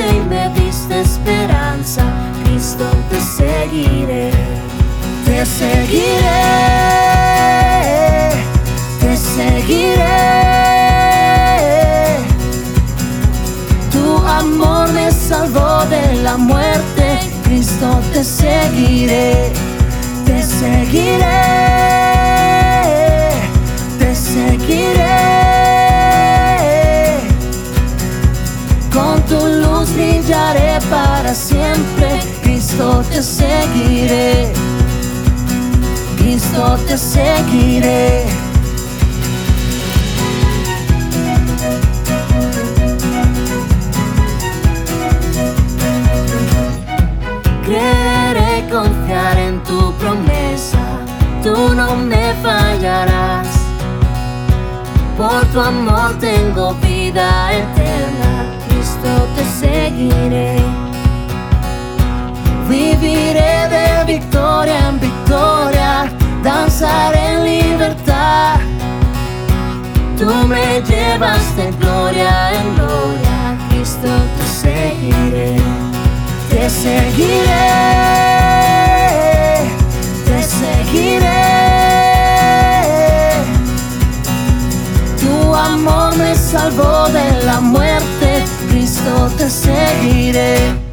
y me diste esperanza. Cristo, te seguiré, te seguiré, te seguiré. Tu amor me salvó de la muerte. Cristo, te seguiré, te seguiré, siempre. Cristo, te seguiré. Cristo, te seguiré. Creeré confiar en tu promesa, tú no me fallarás. Por tu amor tengo vida eterna, me llevas de gloria en gloria, Cristo te seguiré te seguiré, te seguiré. Tu amor me salvó de la muerte, Cristo te seguiré.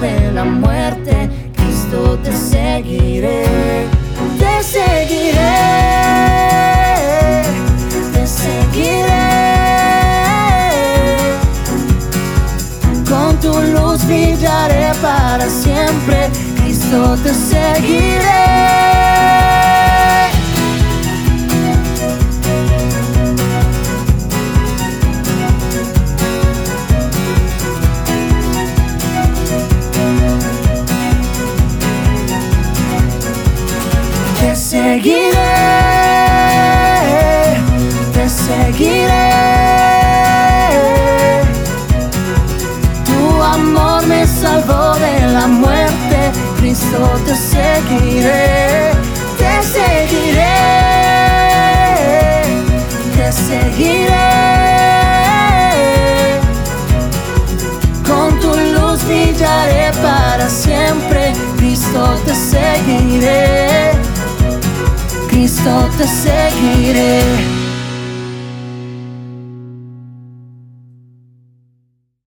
De la muerte, Cristo te seguiré, te seguiré, te seguiré. Con tu luz brillaré para siempre, Cristo te seguiré. Seguiré, te seguiré. Tu amor me salvó de la muerte, Cristo te seguiré, te seguiré, seguiré, Cristo te seguiré.